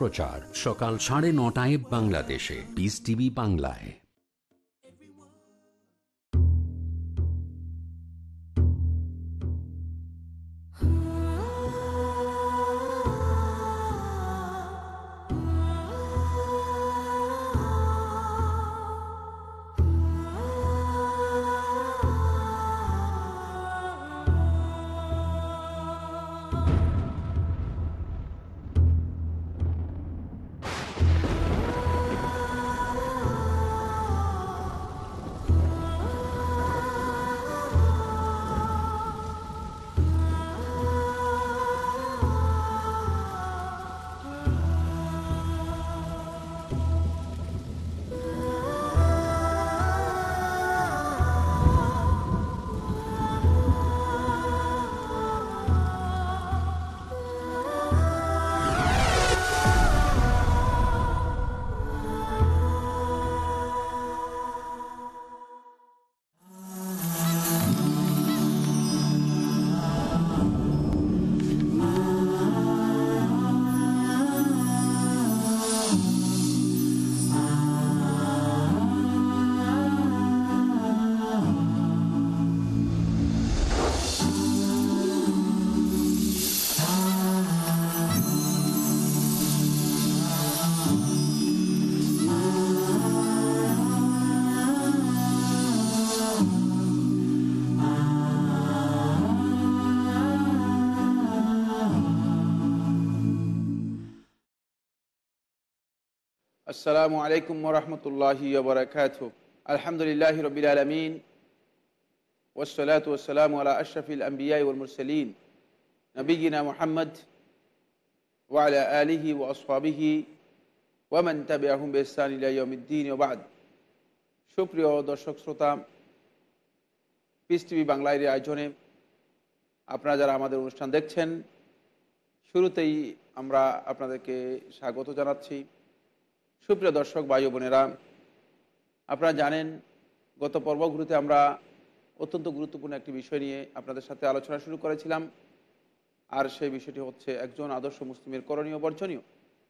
প্রচার সকাল সাড়ে নটায় বাংলাদেশে। বিস টিভি বাংলায়। আসসালামু আলাইকুম রহমতুল্লাহি বরকাত আলহামদুলিল্লাহ রবিল আলমিন। ওসলাত ওসালাম আলা আশরফিল আম্বিয়াই ওলমুরসলিন নবীনা মোহাম্মদ ওয়ালা আলিহি ও আসফাবিহি ওয়ামান তাবে আহম বেসানিলাউদ্দিন ওবাদ সুপ্রিয় দর্শক, শ্রোতা পিস টিভি বাংলার আয়োজনে আপনারা যারা আমাদের অনুষ্ঠান দেখছেন, শুরুতেই আমরা আপনাদেরকে স্বাগত জানাচ্ছি। সুপ্রিয় দর্শক, ভাই বোনেরা, আপনারা জানেন, গত পর্বগুলোতে আমরা অত্যন্ত গুরুত্বপূর্ণ একটি বিষয় নিয়ে আপনাদের সাথে আলোচনা শুরু করেছিলাম। আর সেই বিষয়টি হচ্ছে একজন আদর্শ মুসলিমের করণীয় বর্জনীয়।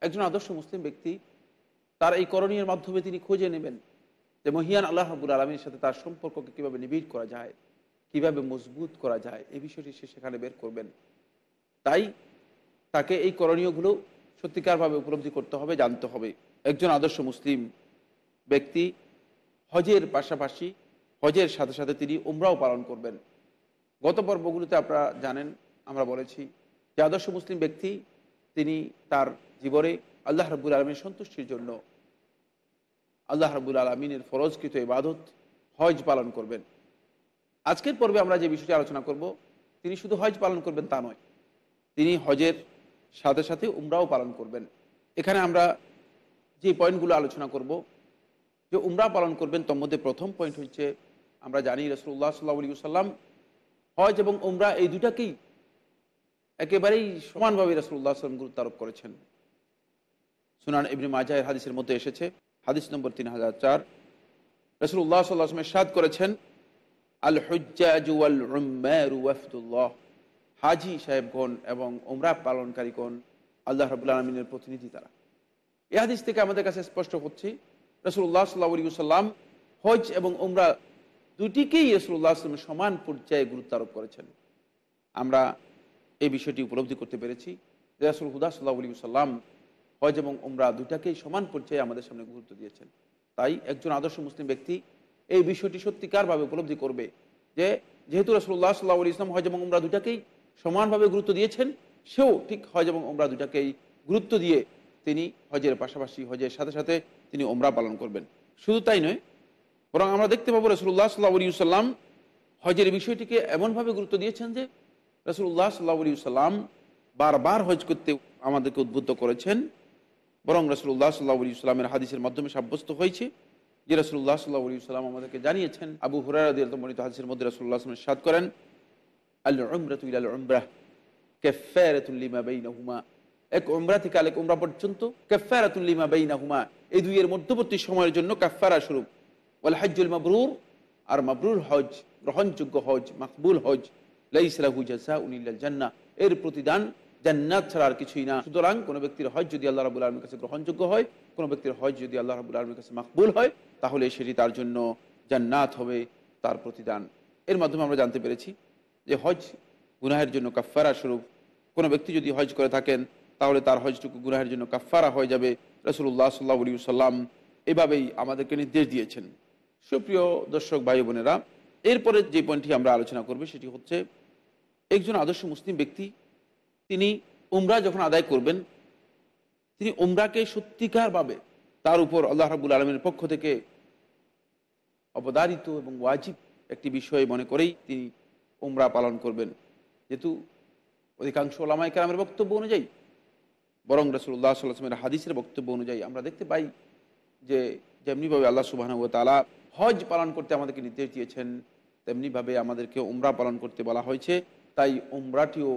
একজন আদর্শ মুসলিম ব্যক্তি, তার এই করণীয় মাধ্যমে তিনি খুঁজে নেবেন যে মহিয়ান আল্লাহ হাবুল আলমীর সাথে তার সম্পর্ককে কীভাবে নিবিড় করা যায়, কীভাবে মজবুত করা যায়, এই বিষয়টি সে সেখানে বের করবেন। তাই তাকে এই করণীয়গুলো সত্যিকারভাবে উপলব্ধি করতে হবে, জানতে হবে। একজন আদর্শ মুসলিম ব্যক্তি হজের পাশাপাশি, হজের সাথে সাথে তিনি উমরাও পালন করবেন। গত পর্বগুলোতে আপনারা জানেন, আমরা বলেছি যে আদর্শ মুসলিম ব্যক্তি তিনি তার জীবনে আল্লাহ রব্বুল আলমীর সন্তুষ্টির জন্য, আল্লাহ রব্বুল আলমিনের ফরজকৃত ইবাদত, হজ পালন করবেন। আজকের পর্বে আমরা যে বিষয়টি আলোচনা করব, তিনি শুধু হজ পালন করবেন তা নয়, তিনি হজের সাথে সাথে উমরাও পালন করবেন। এখানে আমরা যে পয়েন্টগুলো আলোচনা করব, যে উমরা পালন করবেন, তোর মধ্যে প্রথম পয়েন্ট হচ্ছে, আমরা জানি রসুল্লাহ সাল্লাহ সাল্লাম হজ এবং উমরা এই দুটাকেই একেবারেই সমানভাবে রসুল্লাহ সাল্লাম গুরুত্ব আরোপ করেছেন। সুনান ইবনে মাজাহের হাদিসের মধ্যে এসেছে, হাদিস নম্বর তিন হাজার চার। রসুল্লাহ সাল্লাহ আসলামের সাদ করেছেন আল হজ্জাজুয়াল হাজি সাহেবগণ এবং ওমরা পালনকারীগণ, আল্লাহ রবুল্লা আলমিনের প্রতিনিধি তারা। এ হাদিস থেকে আমাদের কাছে স্পষ্ট হচ্ছে রসুল্লাহ সাল্লাহ সাল্লাম হজ এবং উমরা দুটিকেই রসুল্লাহ আসলাম সমান পর্যায়ে গুরুত্ব আরোপ করেছেন। আমরা এই বিষয়টি উপলব্ধি করতে পেরেছি রসুল হুদা সাল্লাহ আলী সাল্লাম হজ এবং উমরা দুটাকেই সমান পর্যায়ে আমাদের সামনে গুরুত্ব দিয়েছেন। তাই একজন আদর্শ মুসলিম ব্যক্তি এই বিষয়টি সত্যিকারভাবে উপলব্ধি করবে যে যেহেতু রসুল্লাহ সাল্লাহ আলী ইসলাম হজ এবং উমরা দুটাকেই সমানভাবে গুরুত্ব দিয়েছেন, সেও ঠিক হজ এবং উমরা দুটাকেই গুরুত্ব দিয়ে তিনি হজের পাশাপাশি হজের সাথে সাথে তিনি ওমরা পালন করবেন। শুধু তাই নয়, বরং আমরা দেখতে পাবো রসুল্লাহ সাল্লাহ আলী সাল্লাম হজের বিষয়টিকে এমনভাবে গুরুত্ব দিয়েছেন যে রসুল্লাহ সাল্লাহ আলী সাল্লাম বারবার হজ করতে আমাদেরকে উদ্বুদ্ধ করেছেন, বরং রসুল্লাহ সাল্লাহ আলী সাল্লামের হাদিসের মাধ্যমে সাব্যস্ত হয়েছে যে রসুল্লাহ সাল্লাহ আলী সাল্লাম আমাদেরকে জানিয়েছেন, আবু হুরারদিমনিত হাদিসের মধ্যে রসুল্লাহ আসলামের সাদ করেন আল্লাহ উমরাতুল উমরাহ কেফারতুল্লিমা বেইনহুমা। এক উমরা থেকে আলেক উমরা পর্যন্ত কাফারাতুল্লিমা বেইনা হুমা এই দুইয়ের মধ্যবর্তী সময়ের জন্য কাফারা স্বরূপ ওয়াল হজ্জুল মাবরুর, আর মাবরুর হজ গ্রহণযোগ্য হজ মাকবুল হজ লাইসলাহু জাসা উনিল্লাল জান্না এর প্রতিদান জান্নাত ছাড়া আর কিছুই না। সুতরাং কোনো ব্যক্তির হজ যদি আল্লাহ রাবুল আলমীর কাছে গ্রহণযোগ্য হয়, কোনো ব্যক্তির হজ যদি আল্লাহ রাবুল আলমীর কাছে মাকবুল হয়, তাহলে সেটি তার জন্য জান্নাত হবে তার প্রতিদান। এর মাধ্যমে আমরা জানতে পেরেছি যে হজ গুনাহের জন্য কাফারা স্বরূপ। কোনো ব্যক্তি যদি হজ করে থাকেন তাহলে তার হজটুকু গুনাহের জন্য কাফারা হয়ে যাবে। রসুল্লাহ সাল্লাহ আলী সাল্লাম এভাবেই আমাদেরকে নির্দেশ দিয়েছেন। সুপ্রিয় দর্শক, ভাই বোনেরা, এরপরে যে পয়েন্টটি আমরা আলোচনা করব সেটি হচ্ছে, একজন আদর্শ মুসলিম ব্যক্তি, তিনি উমরা যখন আদায় করবেন, তিনি উমরাকে সত্যিকারভাবে তার উপর আল্লাহ রাবুল আলমের পক্ষ থেকে অবদারিত এবং ওয়াজিব একটি বিষয় মনে করেই তিনি উমরা পালন করবেন। যেহেতু অধিকাংশ ওলামাই কালামের বক্তব্য অনুযায়ী বরং রসুল্লাহ সাল্লামের হাদিসের বক্তব্য অনুযায়ী আমরা দেখতে পাই যে যেমনিভাবে আল্লাহ সুবাহ তালা হজ পালন করতে আমাদেরকে নির্দেশ দিয়েছেন, তেমনিভাবে আমাদেরকে উমরা পালন করতে বলা হয়েছে। তাই উমরাটিও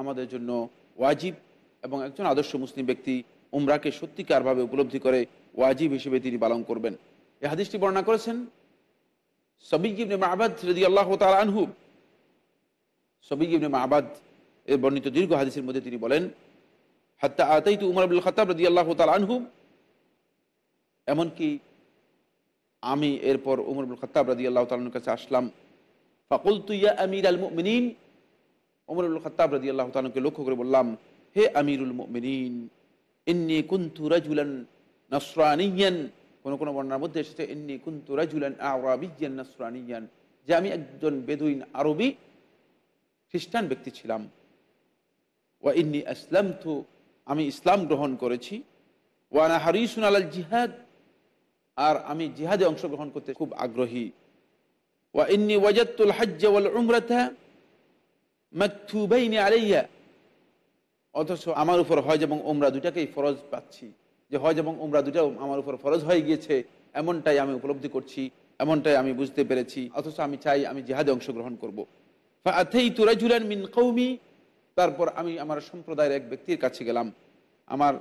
আমাদের জন্য ওয়াজিব এবং একজন আদর্শ মুসলিম ব্যক্তি উমরাকে সত্যিকারভাবে উপলব্ধি করে ওয়াজিব হিসেবে তিনি পালন করবেন। এ হাদিসটি বর্ণনা করেছেন সবিগিবনে মাহবাদ রদি আল্লাহ তাল আনহু। সবিগিবনে মাহবাদ এর বর্ণিত দীর্ঘ হাদিসের মধ্যে তিনি বলেন হাত্তা আতাই তু উমর আবুল খতাব রদি আল্লাহ তাল আনহু এমনকি আমি এরপর উমর আবুল খতাব রদি আল্লাহ তালুর কাছে আসলাম। ফাকুল আমির আল মিনীন উমর আবুল খতাব রদি আল্লাহ তালুকে লক্ষ্য করে বললাম, হে আমিরুল মিনীন ইন্নি কুন্তু রাজুলান নসরানিয়ান। কোন কোন বর্ণার মধ্যে এসেছে, ইন্নি কুন্তু রাজুলান আরাবিয়ান নসরানিয়ান। যে আমি একজন বেদুইন আরবি খ্রিস্টান ব্যক্তি ছিলাম। ওয়া ইন্নি আসলাম থু আমি ইসলাম গ্রহণ করেছি। ওয়ানা হারিসুন আলাল জিহাদ। আর আমি জিহাদে অংশগ্রহণ করতে খুব আগ্রহী। ওয়া ইন্নি ওয়াজাতুল হজ্জ ওয়াল উমরাতা মাকতুবাইনি আলাইয়া অথচ আমার উপর হজ এবং উমরা দুটাকেই ফরজ পাচ্ছি। যে হজ এবং উমরা দুটাও আমার উপর ফরজ হয়ে গিয়েছে, এমনটাই আমি উপলব্ধি করছি, এমনটাই আমি বুঝতে পেরেছি। অথচ আমি চাই আমি জিহাদে অংশগ্রহণ করব। ফাথেই তুরাজুলান মিন কৌমি তারপর আমি আমার সম্প্রদায়ের এক ব্যক্তির কাছে গেলাম, আমার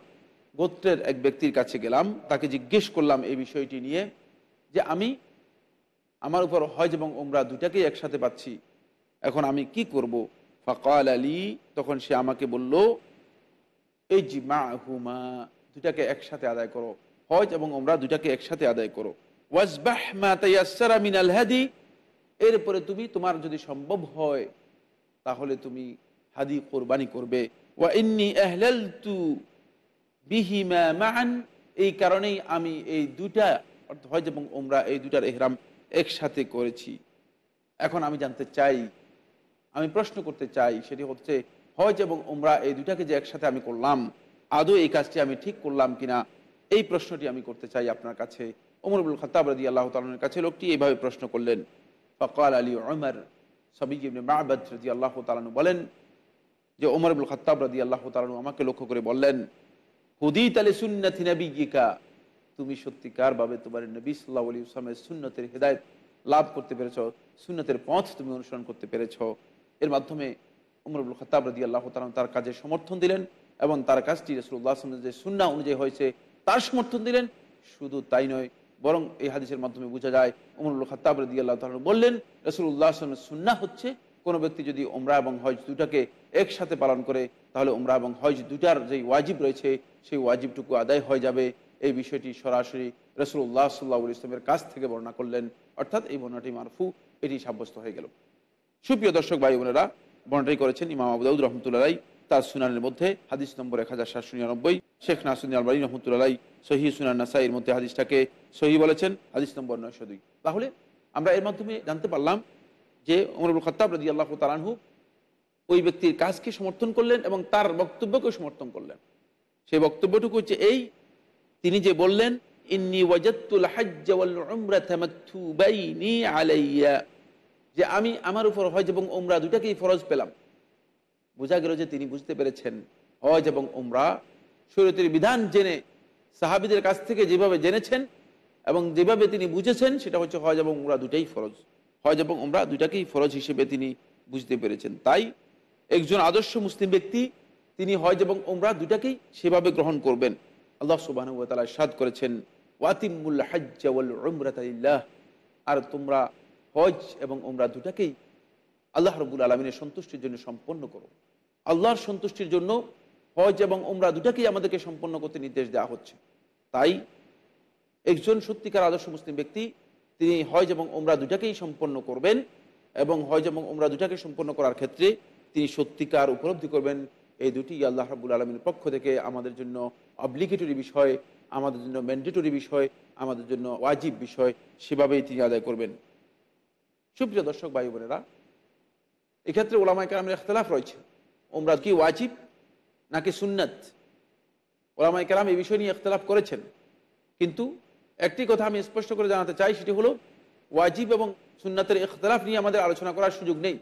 গোত্রের এক ব্যক্তির কাছে গেলাম, তাকে জিজ্ঞেস করলাম এই বিষয়টি নিয়ে যে আমি আমার উপর হজ এবং ওমরা দুটাকেই একসাথে পাচ্ছি, এখন আমি কি করব? ফকাল আলী তখন সে আমাকে বলল এই জি মা হুমা দুটাকে একসাথে আদায় করো। হজ এবং ওমরা দুটাকে একসাথে আদায় করো। ওয়াজবাহ মা তাইয়াসসারা মিনাল হাদি, এরপরে তুমি, তোমার যদি সম্ভব হয়, তাহলে তুমি হাদি কোরবানি করবে। ওয়া ইন্নি আহলালতু বিহিমা মান এই কারণেই আমি এই দুটা হজ এবং ওমরা এই দুটার এহরাম একসাথে করেছি। এখন আমি জানতে চাই, আমি প্রশ্ন করতে চাই, সেটি হচ্ছে হজ এবং ওমরা এই দুটাকে যে একসাথে আমি করলাম, আদৌ এই কাজটি আমি ঠিক করলাম কিনা? এই প্রশ্নটি আমি করতে চাই আপনার কাছে। ওমরবুল খতাব রাদি আল্লাহ তালনের কাছে লোকটি এইভাবে প্রশ্ন করলেন। ফকাল আলী ওমর সবিগিবনে মাহবাদ রাজি আল্লাহ তালানু বলেন যে ওমরবুল খতাব রাদি আল্লাহ তালানু আমাকে লক্ষ্য করে বললেন, হুদিত আলী সুন্নাথি গিকা তুমি সত্যিকারভাবে তোমার নবী সাল্লাহ আলী ইসলামের সুন্নতের হেদায়ত লাভ করতে পেরেছ, সুন্নতের পথ তুমি অনুসরণ করতে পেরেছ। এর মাধ্যমে উমরুল খতাব রদি আল্লাহ তালাম তার কাজে সমর্থন দিলেন এবং তার কাজটি রসুল্লাহ আসলামের যে সুন্না অনুযায়ী হয়েছে তার সমর্থন দিলেন। শুধু তাই নয়, বরং এই হাদিসের মাধ্যমে বোঝা যায় উমরুল খতাব রদি আল্লাহ তালন বললেন রসুল্লাহ আসলামের সুন্না হচ্ছে কোনো ব্যক্তি যদি ওমরা এবং হজ দুটাকে একসাথে পালন করে, তাহলে ওমরা এবং হজ দুটার যেই ওয়াজিব রয়েছে, সেই ওয়াজিবটুকু আদায় হয়ে যাবে। এই বিষয়টি সরাসরি রসুল্লাহ সাল্লাহ ইসলামের কাছ থেকে বর্ণনা করলেন। অর্থাৎ এই বর্ণাটি মারফু এটি সাব্যস্ত হয়ে গেল। সুপ্রিয় দর্শক, ভাই বোনেরা বর্ণাটি করেছেন ইমাম আবুদাউদ রহমতুল্লাহ। তার সুনানের মধ্যে হাদিস নম্বর এক হাজার সাতশো নিরানব্বই, শেখ নাসুদ্দিন আলবানী রহমতুল্লাহ সহি সুনান নাসাইয়ের মধ্যে হাদিসটাকে সহি বলেছেন, হাদিস নম্বর নয়শো দুই। তাহলে আমরা এর মাধ্যমে জানতে পারলাম যে অমরুল খত্তাব রাজি আল্লাহ তালানহু ওই ব্যক্তির কাজকে সমর্থন করলেন এবং তার বক্তব্যকেও সমর্থন করলেন। সেই বক্তব্যটুকু হচ্ছে এই, তিনি যে বললেন, ইন্নি আলাইয়া। যে আমি আমার উপর হজ এবং ওমরা দুটাকেই ফরজ পেলাম। বোঝা গেল যে তিনি বুঝতে পেরেছেন, হজ এবং ওমরা শরীয়তের বিধান জেনে, সাহাবিদের কাছ থেকে যেভাবে জেনেছেন এবং যেভাবে তিনি বুঝেছেন, সেটা হচ্ছে হজ এবং উমরা দুটাই ফরজ। হজ এবং উমরা দুটাকেই ফরজ হিসেবে তিনি বুঝতে পেরেছেন। তাই একজন আদর্শ মুসলিম ব্যক্তি, তিনি হজ এবং উমরা দুটাকেই সেভাবে গ্রহণ করবেন। আল্লাহ সুবাহ তালা সাদ করেছেন, ওয়াতিমুল হাজ্জাউল উমরাতাল্লাহ আর তোমরা হজ এবং উমরা দুটাকেই আল্লাহ রবুল আলমিনের সন্তুষ্টির জন্য সম্পন্ন করো। আল্লাহর সন্তুষ্টির জন্য হজ এবং ওমরা দুটাকেই আমাদেরকে সম্পন্ন করতে নির্দেশ দেওয়া হচ্ছে। তাই একজন সত্যিকার আদর্শ মুসলিম ব্যক্তি তিনি হজ এবং ওমরা দুটাকেই সম্পন্ন করবেন এবং হজ এবং ওমরা দুটাকে সম্পন্ন করার ক্ষেত্রে তিনি সত্যিকার উপলব্ধি করবেন। এই দুটি আল্লাহ রাবুল আলমীর পক্ষ থেকে আমাদের জন্য অব্লিগেটরি বিষয়, আমাদের জন্য ম্যান্ডেটরি বিষয়, আমাদের জন্য ওয়াজিব বিষয়, সেভাবেই তিনি আদায় করবেন। সুপ্রিয় দর্শক, ভাই বোনেরা, এক্ষেত্রে ওলামাই কালামের ইখতলাফ রয়েছে। ওমরা কি ওয়াজিব নাকি সুন্নাত? ওলামাই কালাম এই বিষয় নিয়ে ইখতলাফ করেছেন। কিন্তু একটি কথা আমি স্পষ্ট করে জানাতে চাই, সেটি হলো ওয়াজিব এবং সুন্নাতের ইখতলাফ নিয়ে আমাদের আলোচনা করার সুযোগ নেই।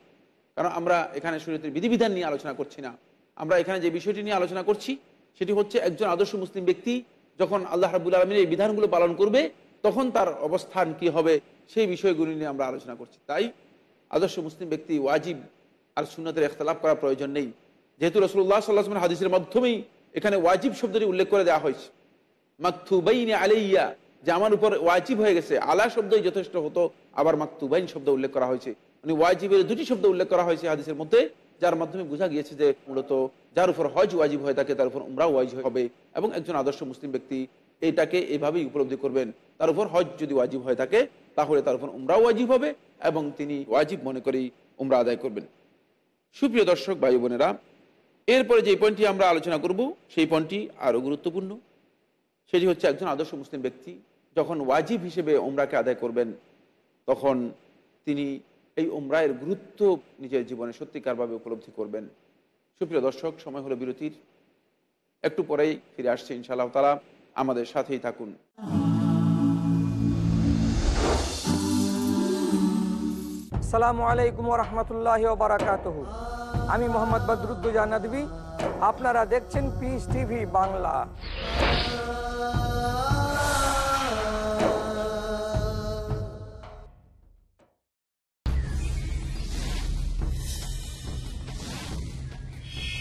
কারণ আমরা এখানে শরীয়তের বিধিবিধান নিয়ে আলোচনা করছি না। আমরা এখানে যে বিষয়টি নিয়ে আলোচনা করছি, সেটি হচ্ছে একজন আদর্শ মুসলিম ব্যক্তি যখন আল্লাহ রাবুল আলমীর এই বিধানগুলো পালন করবে, তখন তার অবস্থান কি হবে, সেই বিষয়গুলি নিয়ে আমরা আলোচনা করছি। তাই আদর্শ মুসলিম ব্যক্তি ওয়াজিব আর সুন্নতের ইখতলাফ করার প্রয়োজন নেই। যেহেতু রসুল্লাহ সাল্লাহ হাদিসের মাধ্যমেই এখানে ওয়াজিব শব্দটি উল্লেখ করে দেওয়া হয়েছে। মাকথুবাইন আলাইয়া যে আমার উপর ওয়াজিব হয়ে গেছে। আলা শব্দই যথেষ্ট হতো, আবার মাকতুবাইন শব্দ উল্লেখ করা হয়েছে। মানে ওয়াজিবের দুটি শব্দ উল্লেখ করা হয়েছে হাদিসের মধ্যে, যার মাধ্যমে বোঝা গিয়েছে যে মূলত যার উপর হজ ওয়াজিব হয়ে থাকে, তার উপর উমরা ওয়াজিব হবে এবং একজন আদর্শ মুসলিম ব্যক্তি এটাকে এভাবেই উপলব্ধি করবেন। তার উপর হজ যদি ওয়াজিব হয়ে থাকে, তাহলে তার উপর উমরা ওয়াজিব হবে এবং তিনি ওয়াজিব মনে করেই উমরা আদায় করবেন। সুপ্রিয় দর্শক, ভাই বোনেরা, এরপরে যে পয়েন্টটি আমরা আলোচনা করব, সেই পয়েন্টটি আরও গুরুত্বপূর্ণ। সেটি হচ্ছে একজন আদর্শ মুসলিম ব্যক্তি যখন ওয়াজিব হিসেবে ওমরাকে আদায় করবেন, তখন তিনি এই ওমরায়ের গুরুত্ব নিজের জীবনে সত্যিকারভাবে উপলব্ধি করবেন। সুপ্রিয় দর্শক, সময় হলো বিরতির। একটু পরেই ফিরে আসছে ইনশাআল্লাহ তালা আমাদের সাথেই থাকুন। সালামু আলাইকুম রহমতুল্লাহ বারাকাত আমি মোহাম্মদ বদরুদ্দুজা নদী আপনারা দেখছেন পিস টিভি বাংলা।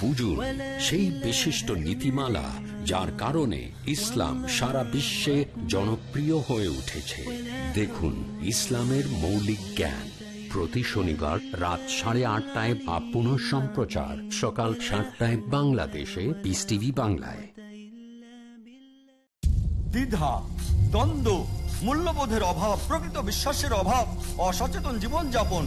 বুঝুন সেই বিশিষ্ট নীতিমালা যার কারণে ইসলাম সারা বিশ্বে জনপ্রিয় হয়ে উঠেছে। দেখুন ইসলামের মৌলিক জ্ঞান। প্রতি শনিবার রাত সাড়ে আটটায় বা পুনঃ সম্প্রচার। সকাল সাতটায় বাংলাদেশে পিস টিভি বাংলায়। দ্বিধা দ্বন্দ্ব মূল্যবোধের অভাব প্রকৃত বিশ্বাসের অভাব অসচেতন জীবনযাপন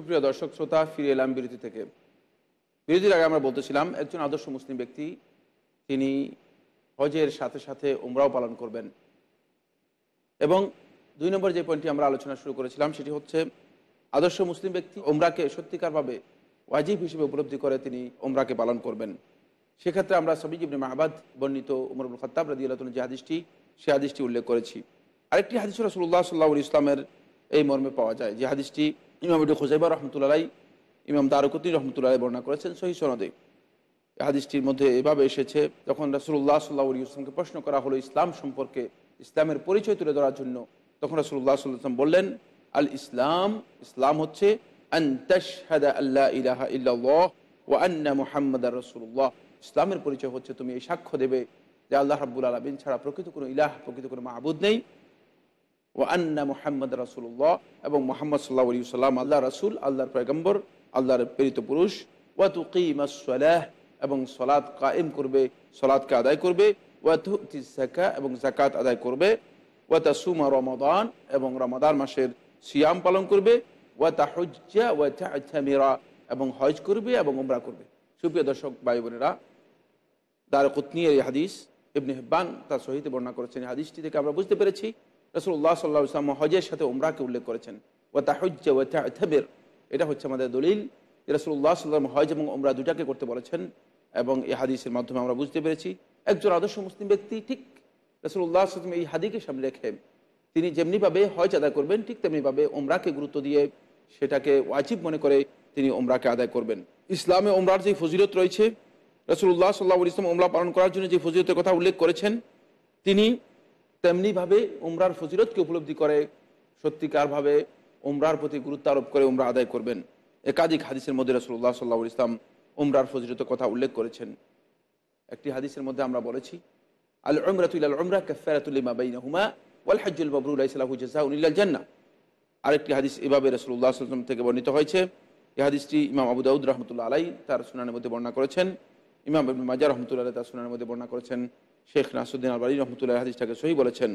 সুপ্রিয় দর্শক, শ্রোতা, ফিরে এলাম বিরতি থেকে। বিরতির আগে আমরা বলতেছিলাম, একজন আদর্শ মুসলিম ব্যক্তি, তিনি হজের সাথে সাথে উমরাও পালন করবেন। এবং দুই নম্বর যে পয়েন্টটি আমরা আলোচনা শুরু করেছিলাম, সেটি হচ্ছে, আদর্শ মুসলিম ব্যক্তি ওমরাকে সত্যিকারভাবে ওয়াজিব হিসেবে উপলব্ধি করে তিনি ওমরাকে পালন করবেন। সেক্ষেত্রে আমরা সবিজ ইবনে মাহবাদ বর্ণিত উমরুল খত্তাব রাদি আল্লাহ যে হাদিসটি, সে হাদিসটি উল্লেখ করেছি। আরেকটি হাদিস রসুল্লাহ সাল্লাহ ইসলামের এই মর্মে পাওয়া যায়, যে হাদিসটি ইমাম ইবু খুজাইবা রহমতুল্লাহ ইমাম দারুকুদ্দি রহমতুল্লাহ বর্ণনা করেছেন সহি সনদে। হাদিসটির মধ্যে এভাবে এসেছে, যখন রসুল্লাহ সাল্লাহ ইসলামকে প্রশ্ন করা হলো ইসলাম সম্পর্কে, ইসলামের পরিচয় তুলে ধরার জন্য, তখন রসুল্লাহ সাল্লাম বললেন, আল ইসলাম ইসলাম হচ্ছে আল্লাহ ইলাহা ও মুহাম্মদ রসুল্লাহ ইসলামের পরিচয় হচ্ছে তুমি এই সাক্ষ্য দেবে যে আল্লাহ রাব্বুল আলমিন ছাড়া প্রকৃত কোনো ইলাহ, প্রকৃত কোনো মাহবুদ নেই। ও আন্না মুহাম্মদ রাসুল্লাহ এবং মোহাম্মদ সাল্লাহ আলী সাল্লাম আল্লাহ রাসুল, আল্লাহর পয়গম্বর, আল্লাহর প্রেরিত পুরুষ। ওয়াতুকিমাসলাহ এবং সলাদ কায়েম করবে সলাদকে আদায় করবে। ওয়াতুতি জাকা এবং জাকাত আদায় করবে। ওয়াতা সুমা রমাদান এবং রমাদান মাসের সিয়াম পালন করবে। ওয়াতা হজ্জা ওয়াতা এবং হজ করবে এবং উমরা করবে। সুপ্রিয় দর্শক ভাই বোনেরা দার কুতনি এই হাদিস, ইবনে হেব্বান তার সহিতে বর্ণনা করেছেন। হাদিসটি থেকে আমরা বুঝতে পেরেছি রসুল্লাহ সাল্লাহ ইসলাম হজের সাথে উমরাকে উল্লেখ করেছেন। ওয়াতা হজ্জা ওয়াতা থেবের এটা হচ্ছে আমাদের দলিল। রসুল্লাহ সাল্লাম হজ এবং উমরা দুটাকে করতে বলেছেন এবং এই হাদিসের মাধ্যমে আমরা বুঝতে পেরেছি, একজন আদর্শ মুসলিম ব্যক্তি ঠিক রসুল্লাহ আসলাম এই হাদিকে সামনে রেখে তিনি যেমনিভাবে হজ আদায় করবেন, ঠিক তেমনিভাবে ওমরাকে গুরুত্ব দিয়ে সেটাকে ওয়াজিব মনে করে তিনি ওমরাকে আদায় করবেন। ইসলামে ওমরার যে ফজিলত রয়েছে রসুল্লাহ সাল্লাহ ইসলাম ওমরা পালন করার জন্য যে ফজিলতের কথা উল্লেখ করেছেন, তিনি তেমনিভাবে উমরার ফজিরতকে উপলব্ধি করে সত্যিকারভাবে উমরার প্রতি গুরুত্ব আরোপ করে উমরা আদায় করবেন। একাধিক হাদিসের মধ্যে রসুল্লাহ সাল্লাহ ইসলাম উমরার ফজিরতের কথা উল্লেখ করেছেন। একটি হাদিসের মধ্যে আমরা বলেছি আল উমরাতুল উমরা কাফারাতুল্লিমা বাইনাহুমা ওয়াল হজ্জুল মাবরুল ইসলাহু জান্নাহ। আরেকটি হাদিস এভাবে রসুল্লাহ সাল্লাম থেকে বর্ণিত হয়েছে। এই হাদিসটি ইমাম আবু দাউদ রহমতুল্লাহ আলাই তার সুনানের মধ্যে বর্ণনা করেছেন। ইমাম আবুল মাজা রহমতুল্লাহ তার সুনানের মধ্যে বর্ণনা করেছেন। শেখ নাসুদ্দিন আলবাড়ি রহমতুল্লাহ হাদিসটাকে সহি বলেছেন।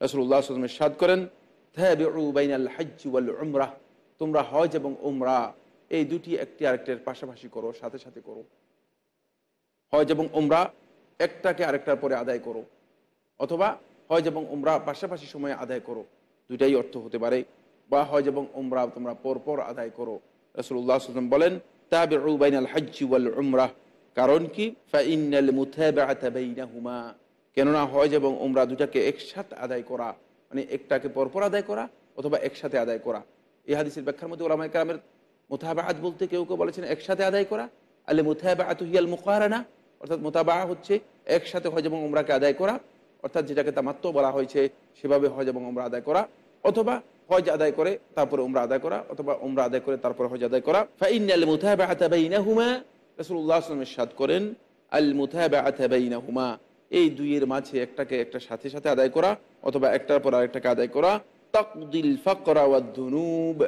রসুল্লাহ আসলামের সাদ করেন বাইনাল তোমরা হজ এবং উমরা, এই দুটি একটি আরেকটার পাশাপাশি করো, সাথে সাথে করো। হজ এবং উমরা একটাকে আরেকটার পরে আদায় করো, অথবা হজ এবং উমরা পাশাপাশি সময়ে আদায় করো। দুইটাই অর্থ হতে পারে। বা হজ এবং উমরা তোমরা পরপর আদায় করো। রসুল্লাহ আসলাম বলেন তাবে বাইনাল হজ্জ ওয়াল উমরাহ কারণ কি? ফাইনাল মুথাবাহুমা কেননা হজ এবং উমরা দুটাকে একসাথে আদায় করা মানে একটাকে পরপর আদায় করা অথবা একসাথে আদায় করা। এই হাদিসের ব্যাখ্যার মধ্যে ওলামাই কালামের মোতাবাহাত বলতে কেউ কেউ বলেছেন একসাথে আদায় করা। আলে মোতাবাহাত হিয়াল মুখারানা অর্থাৎ মোতাবাহ হচ্ছে একসাথে হজ এবং উমরাকে আদায় করা, অর্থাৎ যেটাকে তামাত্ম বলা হয়েছে, সেভাবে হজ এবং উমরা আদায় করা, অথবা হজ আদায় করে তারপরে উমরা আদায় করা, অথবা উমরা আদায় করে তারপরে হজ আদায় করা। ফাইনাল মুতাবাহাতা বাইনাহুমা সাল্লাল্লাহু আলাইহি সাদ করেন, আল মুতাবাআতা হুমা এই দুইয়ের মাঝে একটাকে একটা সাথে সাথে আদায় করা, অথবা একটার পর আরেকটাকে আদায় করা, তাকদিল ফাকরা ওয়াদ দুনুব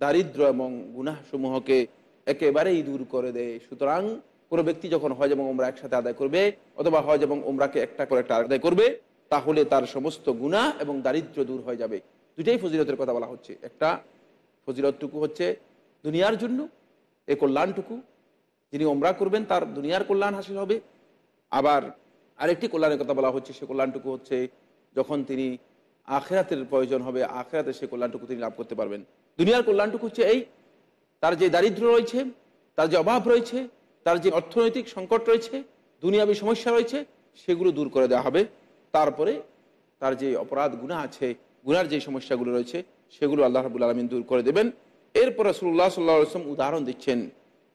দারিদ্র এবং গুনাহসমূহকে একেবারেই দূর করে দেয়। সুতরাং কোনো ব্যক্তি যখন হজ এবং ওমরা একসাথে আদায় করবে, অথবা হজ এবং ওমরাকে একটা করে একটা আদায় করবে, তাহলে তার সমস্ত গুনাহ এবং দারিদ্র দূর হয়ে যাবে। দুটাই ফজিলতের কথা বলা হচ্ছে। একটা ফজিলতটুকু হচ্ছে দুনিয়ার জন্য, এ কল্যাণটুকু যিনি ওমরা করবেন, তার দুনিয়ার কল্যাণ হাসিল হবে। আবার আরেকটি কল্যাণের কথা বলা হচ্ছে, সে কল্যাণটুকু হচ্ছে যখন তিনি আখেরাতের প্রয়োজন হবে, আখেরাতে সে কল্যাণটুকু তিনি লাভ করতে পারবেন। দুনিয়ার কল্যাণটুকু হচ্ছে এই, তার যে দারিদ্র রয়েছে, তার যে অভাব রয়েছে, তার যে অর্থনৈতিক সংকট রয়েছে, দুনিয়াবী সমস্যা রয়েছে, সেগুলো দূর করে দেওয়া হবে। তারপরে তার যে অপরাধ গুণা আছে গুনার যে সমস্যাগুলো রয়েছে, সেগুলো আল্লাহ রাবুল আলমিন দূর করে দেবেন। এরপর রসুল্লাহ সাল্লাহ আসলাম উদাহরণ দিচ্ছেন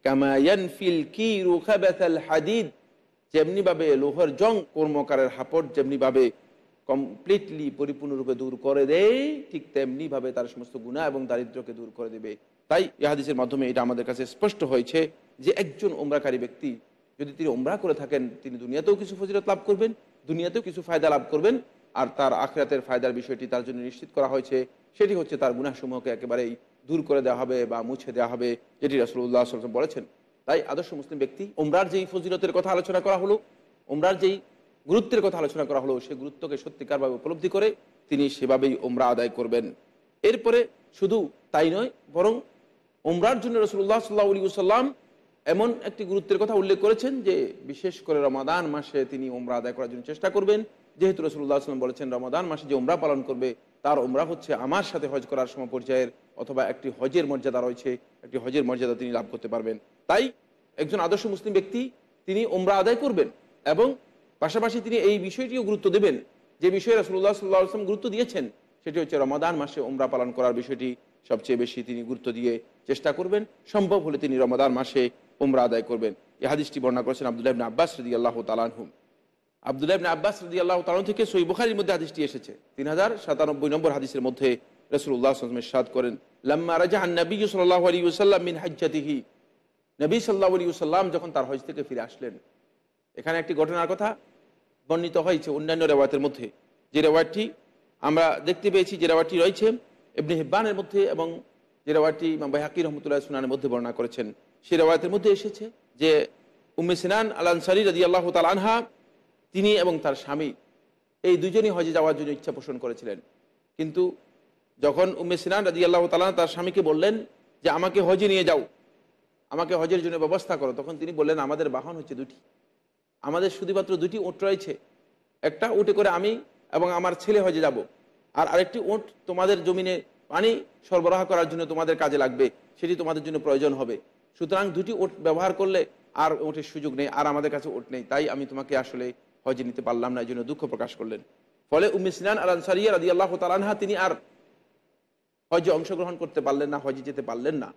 কামায়ানফিল কি রুখাবেথাল যেমনিভাবে লোহার জং কর্মকারের হাপট যেমনিভাবে কমপ্লিটলি পরিপূর্ণরূপে দূর করে দেয়, ঠিক তেমনিভাবে তার সমস্ত গুণা এবং দারিদ্রকে দূর করে দেবে। তাই ইহাদিসের মাধ্যমে এটা আমাদের কাছে স্পষ্ট হয়েছে যে একজন ওমরাকারী ব্যক্তি যদি তিনি ওমরা করে থাকেন, তিনি দুনিয়াতেও কিছু ফজিলত লাভ করবেন, দুনিয়াতেও কিছু ফায়দা লাভ করবেন, আর তার আখরাতের ফায়দার বিষয়টি তার জন্য নিশ্চিত করা হয়েছে। সেটি হচ্ছে তার গুনাসমূহকে একেবারেই দূর করে দেওয়া হবে বা মুছে দেওয়া হবে, যেটি রাসুল্লাহ সাল্লাম বলেছেন। তাই আদর্শ মুসলিম ব্যক্তি ওমরার যেই ফজিলতের কথা আলোচনা করা হলো ওমরার যেই গুরুত্বের কথা আলোচনা করা হলো সেই গুরুত্বকে সত্যিকারভাবে উপলব্ধি করে তিনি সেভাবেই ওমরা আদায় করবেন। এরপরে শুধু তাই নয়, বরং ওমরার জন্য রসুল্লাহ সাল্লাহ আলী সাল্লাম এমন একটি গুরুত্বের কথা উল্লেখ করেছেন যে, বিশেষ করে রমাদান মাসে তিনি ওমরা আদায় করার জন্য চেষ্টা করবেন। যেহেতু রসুল্লাহ আসলাম বলেছেন, রমাদান মাসে যে ওমরা পালন করবে তার ওমরা হচ্ছে আমার সাথে হজ করার সময় পর্যায়ের অথবা একটি হজের মর্যাদা রয়েছে, একটি হজের মর্যাদা তিনি লাভ করতে পারবেন। তাই একজন আদর্শ মুসলিম ব্যক্তি তিনি ওমরা আদায় করবেন এবং পাশাপাশি তিনি এই বিষয়টিও গুরুত্ব দেবেন। যে বিষয়ে রসুল্লাহ সাল্লাহ আসলাম গুরুত্ব দিয়েছেন, সেটি হচ্ছে রমাদান মাসে ওমরা পালন করার বিষয়টি সবচেয়ে বেশি তিনি গুরুত্ব দিয়ে চেষ্টা করবেন। সম্ভব হলে তিনি রমাদান মাসে ওমরা আদায় করবেন। এই হাদিসটি বর্ণনা করেছেন আবদুল্লাহ আব্বাস রদি আল্লাহ তালানহুম আবদুল্লাহ ইবনে আব্বাস রদি আল্লাহ তালান থেকে সই বুখারির মধ্যে হাদিসটি এসেছে। তিন হাজার সাতানব্বই নম্বর হাদিসের মধ্যে রসুল্লাহ আসলামের সাদ করেন, লাম্মা রাজা নবী সাল্লাহ আলী সাল্লাম মিন হাজ্জাতিহি। নবী সাল্লাহ আলী সাল্লাম যখন তার হজ থেকে ফিরে আসলেন, এখানে একটি ঘটনার কথা বর্ণিত হয়েছে অন্যান্য রেওয়াতের মধ্যে। যে রেওয়াতটি আমরা দেখতে পেয়েছি, যে রেওয়াতটি রয়েছে এমনি হিব্বানের মধ্যে এবং যে রেওয়াতটি ইমাম হাকির রহমতুল্লাহ সুনানের মধ্যে বর্ণনা করেছেন। সেই রেওয়াতের মধ্যে এসেছে যে উম্মে সিনান আল আনসারি রাজি আল্লাহ তাল আনহা তিনি এবং তার স্বামী এই দুজনই হজে যাওয়ার জন্য ইচ্ছা পোষণ করেছিলেন। কিন্তু যখন উম্মে সিনান রাজি আল্লাহ তালা তার স্বামীকে বললেন যে, আমাকে হজে নিয়ে যাও, আমাকে হজের জন্য ব্যবস্থা করো, তখন তিনি বললেন, আমাদের বাহন হচ্ছে দুটি। আমাদের শুধুমাত্র দুটি ওট রয়েছে। একটা উটে করে আমি এবং আমার ছেলে হজে যাব। আর আরেকটি ওট তোমাদের জমিনে পানি সরবরাহ করার জন্য তোমাদের কাজে লাগবে। সেটি তোমাদের জন্য প্রয়োজন হবে। সুতরাং দুটি ওট ব্যবহার করলে আর ওটের সুযোগ নেই, আর আমাদের কাছে ওট নেই। তাই আমি তোমাকে আসলে হজে নিতে পারলাম না এই জন্য দুঃখ প্রকাশ করলেন। ফলে উম্মে সিনান আল আনসারিয়া রাদি আল্লাহ তালানহা তিনি আর হজে অংশগ্রহণ করতে পারলেন না হজে যেতে পারলেন না।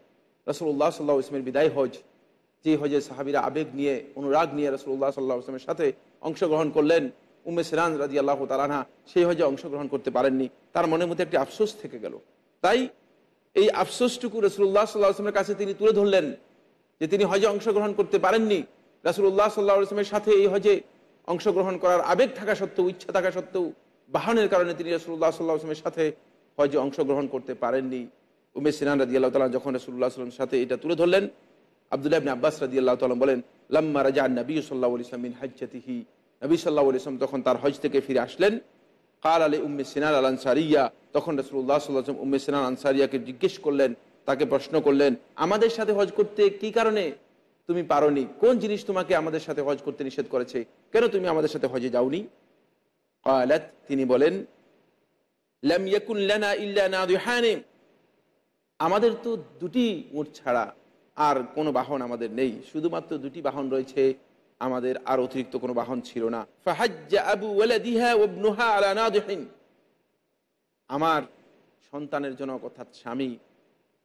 রসুল্লাহ সাল্লাহ ইসলামের বিদায় হজ যে হজে সাহাবিরা আবেগ নিয়ে, অনুরাগ নিয়ে রসুল্লাহ সাল্লাহ ইসলামের সাথে অংশগ্রহণ করলেন, উম্মে সিরান রাজি আল্লাহ তালানহা সেই হজে অংশগ্রহণ করতে পারেননি। তার মনের মধ্যে একটি আফসোস থেকে গেল। তাই এই আফসোসটুকু রসুল্লাহ সাল্লাহ আসলামের কাছে তিনি তুলে ধরলেন যে তিনি হজে অংশগ্রহণ করতে পারেননি। রাসুল্লাহ সাল্লাহ আসলামের সাথে এই হজে অংশগ্রহণ করার আবেগ থাকা সত্ত্বেও, ইচ্ছা থাকা সত্ত্বেও, বাহনের কারণে তিনি রসুল্লাহ সাল্লাহ আসলামের সাথে হজে অংশগ্রহণ করতে পারেননি। উমে সিনান রাজি আল্লাহ তালা যখন রসুল্লাহ আসলামের সাথে এটা তুলে ধরলেন, আবদুল্লাহ ইবনে আব্বাস রাজি আল্লাহ তালাম বলেন, লাম্মা রাজা নবী সাল্লাহ ইসলামিন হাজ্জাতিহি। নবী সাল্লাহ ইসলাম তখন তার হজ থেকে ফিরে আসলেন কাল আলী উম্মে সিনান আল আনসারিয়া তখন রসুল্লাহ সাল্লাহ উম্মে সিনান আনসারিয়াকে জিজ্ঞেস করলেন, তাকে প্রশ্ন করলেন, আমাদের সাথে হজ করতে কি কারণে তুমি পারোনি? কোন জিনিস তোমাকে আমাদের সাথে হজ করতে নিষেধ করেছে? কেন তুমি আমাদের সাথে হজে যাওনি? কালাত, তিনি বলেন আমাদের তো দুটি উট ছাড়া আর কোনো বাহন আমাদের নেই। শুধুমাত্র দুটি বাহন রয়েছে, আমাদের আর অতিরিক্ত কোনো বাহন ছিল না। ফাহাজ্জা আবু আমার সন্তানের জনক, অর্থাৎ স্বামী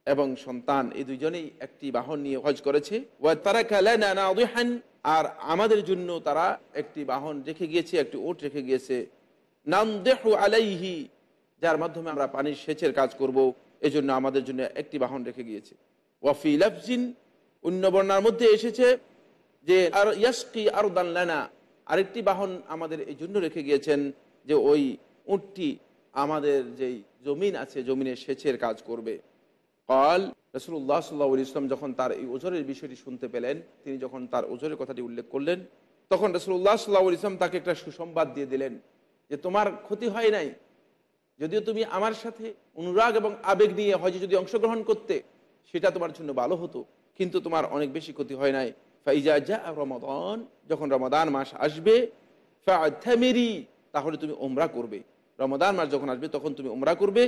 এবং সন্তান, এই দুজনেই একটি বাহন নিয়ে হজ করেছে। আর আমাদের জন্য তারা একটি বাহন রেখে গিয়েছে, একটি ওট রেখে গিয়েছে। নামদেহু আলাইহি, যার মাধ্যমে আমরা পানির সেচের কাজ করব, এজন্য আমাদের জন্য একটি বাহন রেখে গিয়েছে। ওয়াফি লাফজিন, অন্য বর্ণার মধ্যে এসেছে যে, আর ইয়াসকি আর দানলানা আরেকটি বাহন আমাদের এই জন্য রেখে গিয়েছেন যে, ওই উঁটটি আমাদের যেই জমিন আছে, জমিনের সেচের কাজ করবে। কল রসুল্লাহ সাল্লাহ ইসলাম যখন তার এই ওজরের বিষয়টি শুনতে পেলেন, তিনি যখন তার ওজরের কথাটি উল্লেখ করলেন, তখন রসুল্লাহ সাল্লাহ ইসলাম তাকে একটা সুসংবাদ দিয়ে দিলেন যে, তোমার ক্ষতি হয় নাই। যদিও তুমি আমার সাথে অনুরাগ এবং আবেগ নিয়ে হজে যদি অংশগ্রহণ করতে, সেটা তোমার জন্য ভালো হতো, কিন্তু তোমার অনেক বেশি ক্ষতি হয় নাই। ফাইজা যা রমাদান, যখন রমাদান মাস আসবে ফামেরি তাহলে তুমি ওমরা করবে। রমাদান মাস যখন আসবে, তখন তুমি ওমরা করবে।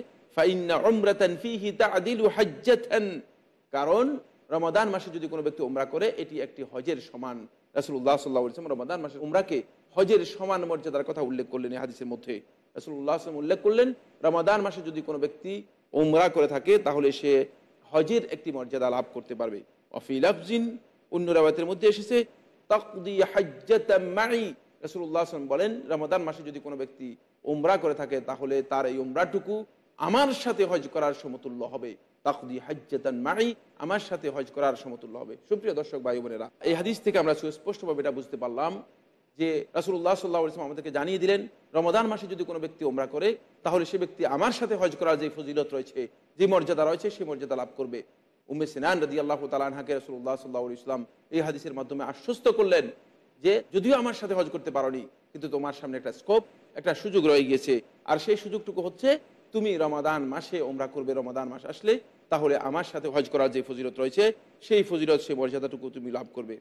কারণ রমাদান মাসে যদি কোনো ব্যক্তি ওমরা করে, এটি একটি হজের সমান। রাসুল্লাহ সাল্লাহ ইসলাম রমাদান মাসে উমরাকে হজের সমান মর্যাদার কথা উল্লেখ করলেন হাদিসের মধ্যে। রাসুল্লাহ আসলাম উল্লেখ করলেন, রমাদান মাসে যদি কোনো ব্যক্তি উমরা করে থাকে, তাহলে সে হজের একটি মর্যাদা লাভ করতে পারবে। অফিল আফজিন অন্য রাবাতের মধ্যে এসেছে, তকদি হাজ্জাতামাই রাসুল্লাহ আসলাম বলেন, রমাদান মাসে যদি কোনো ব্যক্তি উমরা করে থাকে, তাহলে তার এই উমরাটুকু আমার সাথে হজ করার সমতুল্য হবে। তাকদি হাজ্জাতান মাই, আমার সাথে হজ করার সমতুল্য হবে। সুপ্রিয় দর্শক, ভাই বোনেরা, এই হাদিস থেকে আমরা সুস্পষ্টভাবে এটা বুঝতে পারলাম যে রাসুল্লাহ সাল্লাহ ইসলাম আমাদেরকে জানিয়ে দিলেন, রমাদান মাসে যদি কোনো ব্যক্তি ওমরা করে, তাহলে সে ব্যক্তি আমার সাথে হজ করার যে ফজিলত রয়েছে, যে মর্যাদা রয়েছে সেই মর্যাদা লাভ করবে। উম্মে সিনান রদি আল্লাহ তালাহাকে রসুল্লাহ সাল্লাহ ইসলাম এই হাদিসের মাধ্যমে আশ্বস্ত করলেন যে, যদিও আমার সাথে হজ করতে পারোনি, কিন্তু তোমার সামনে একটা স্কোপ একটা সুযোগ রয়ে গিয়েছে। আর সেই সুযোগটুকু হচ্ছে তুমি রমাদান মাসে ওমরা করবে, রমাদান মাস আসলে, তাহলে আমার সাথে হজ করার যে ফজিলত রয়েছে, সেই ফজিলত, সেই মর্যাদাটুকু তুমি লাভ করবে।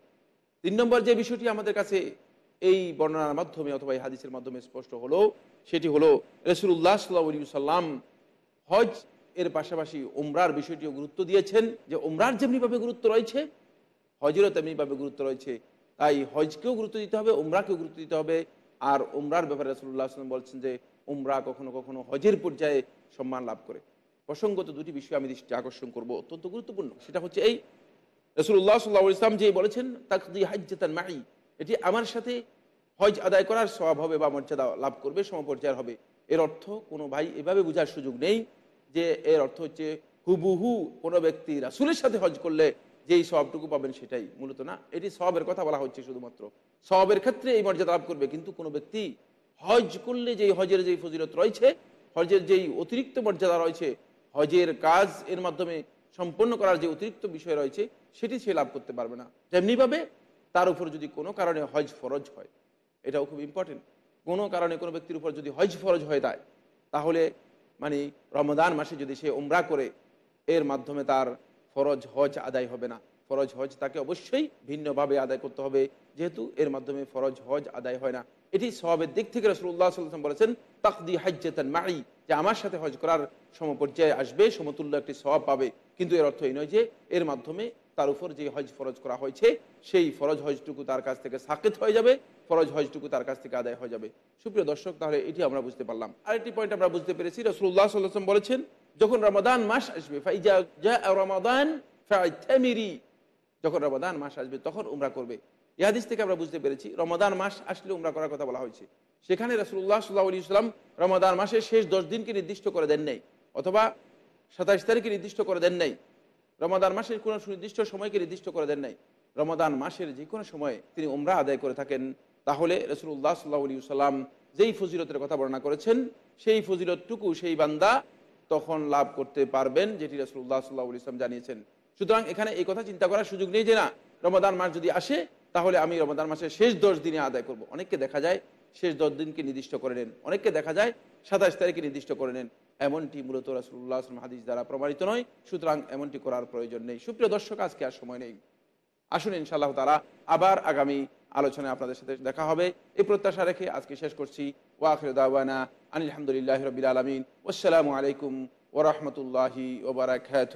তিন নম্বর যে বিষয়টি আমাদের কাছে এই বর্ণনার মাধ্যমে অথবা এই হাদিসের মাধ্যমে স্পষ্ট হলো, সেটি হলো রসুল্লাহ সাল্লাহ সাল্লাম হজ এর পাশাপাশি ওমরার বিষয়টিও গুরুত্ব দিয়েছেন, যে ওমরার যেমনিভাবে গুরুত্ব রয়েছে, হজেরও তেমনিভাবে গুরুত্ব রয়েছে। তাই হজকেও গুরুত্ব দিতে হবে, ওমরাকেও গুরুত্ব দিতে হবে। আর ওমরার ব্যাপারে রসুল্লাহ আসলাম বলছেন যে উমরা কখনো কখনো হজের পর্যায়ে সম্মান লাভ করে। প্রসঙ্গত দুটি বিষয় আমি দৃষ্টি আকর্ষণ করব, অত্যন্ত গুরুত্বপূর্ণ। সেটা হচ্ছে এই রসুল্লাহ সাল্লাহ ইসলাম যে বলেছেন, তাকদি হাজ্জাতান মাই এটি আমার সাথে হজ আদায় করার স্বভাব হবে বা মর্যাদা লাভ করবে সমপর্যায়ের হবে। এর অর্থ, কোনো ভাই এভাবে বোঝার সুযোগ নেই যে এর অর্থ হচ্ছে হুবুহু কোনো ব্যক্তি রাসুলের সাথে হজ করলে যেই সবটুকু পাবেন সেটাই। মূলত না, এটি সবের কথা বলা হচ্ছে শুধুমাত্র। সবের ক্ষেত্রে এই মর্যাদা লাভ করবে, কিন্তু কোনো ব্যক্তি হজ করলে যেই হজের যেই ফজিলত রয়েছে, হজের যেই অতিরিক্ত মর্যাদা রয়েছে, হজের কাজ এর মাধ্যমে সম্পন্ন করার যে অতিরিক্ত বিষয় রয়েছে, সেটি সে লাভ করতে পারবে না। তেমনিভাবে তার উপর যদি কোনো কারণে হজ ফরজ হয়, এটাও খুব ইম্পর্টেন্ট কোনো কারণে কোনো ব্যক্তির উপর যদি হজ ফরজ হয়ে যায়, তাহলে মানে রমদান মাসে যদি সে উমরা করে, এর মাধ্যমে তার ফরজ হজ আদায় হবে না। ফরজ হজ তাকে অবশ্যই ভিন্নভাবে আদায় করতে হবে, যেহেতু এর মাধ্যমে ফরজ হজ আদায় হয় না। এটি সবের দিক থেকে রসুল্লাহ সাল্লাম বলেছেন তাকদি হাজ্জাতান মাই যে আমার সাথে হজ করার সমপর্যায়ে আসবে, সমতুল্য একটি স্বভাব পাবে। কিন্তু এর অর্থ এই নয় যে এর মাধ্যমে তার উপর যে হজ ফরজ করা হয়েছে, সেই ফরজ হজটুকু তার কাছ থেকে সাকেত হয়ে যাবে, ফরজ হজটুকু তার কাছ থেকে আদায় হয়ে যাবে। সুপ্রিয় দর্শক, তাহলে এটি আমরা বুঝতে পারলাম। আরেকটি পয়েন্ট আমরা বুঝতে পেরেছি রসুল্লাহ সাল্লাম বলেছেন, যখন রমাদান মাস আসবে রমাদান যখন রমাদান মাস আসবে, তখন উমরা করবে। ইহাদিস থেকে আমরা বুঝতে পেরেছি, রমাদান মাস আসলে উমরা করার কথা বলা হয়েছে। সেখানে রসুল্লাহ সাল্লাহ আলী ইসলাম রমাদান মাসের শেষ দশ দিনকে নির্দিষ্ট করে দেন নাই, অথবা সাতাইশ তারিখে নির্দিষ্ট করে দেন নাই, রমাদান মাসের কোনো সুনির্দিষ্ট সময়কে নির্দিষ্ট করে দেন নাই। রমাদান মাসের যে কোনো সময়ে তিনি উমরা আদায় করে থাকেন। তাহলে রসুল্লাহ সাল্লাহ আলী সাল্লাম যেই ফজিলতের কথা বর্ণনা করেছেন, সেই ফজিলতটুকু সেই বান্দা তখন লাভ করতে পারবেন, যেটি রসুল্লাহ সাল্লাহ ইসলাম জানিয়েছেন। সুতরাং এখানে এই কথা চিন্তা করার সুযোগ নেই যে না, রমাদান মাস যদি আসে তাহলে আমি রমাদান মাসের শেষ দশ দিনে আদায় করব। অনেককে দেখা যায় শেষ দশ দিনকে নির্দিষ্ট করে নেন। অনেককে দেখা যায় সাতাশ তারিখে নির্দিষ্ট করে নেন। এমনটি মূলত রাসুল্লাহ আসলাম হাদিস দ্বারা প্রমাণিত নয়। সুতরাং এমনটি করার প্রয়োজন নেই। সুপ্রিয় দর্শক, আজকে আর সময় নেই। আসুন ইনশাআল্লাহ তারা আবার আগামী আলোচনায় আপনাদের সাথে দেখা হবে। এই প্রত্যাশা রেখে আজকে শেষ করছি। ওয়াখির দাওয়ানা আনিল আলহামদুলিল্লাহ রবিল আলমিন। আসসালামু আলাইকুম ওরহমতুল্লাহি ওবরাকাত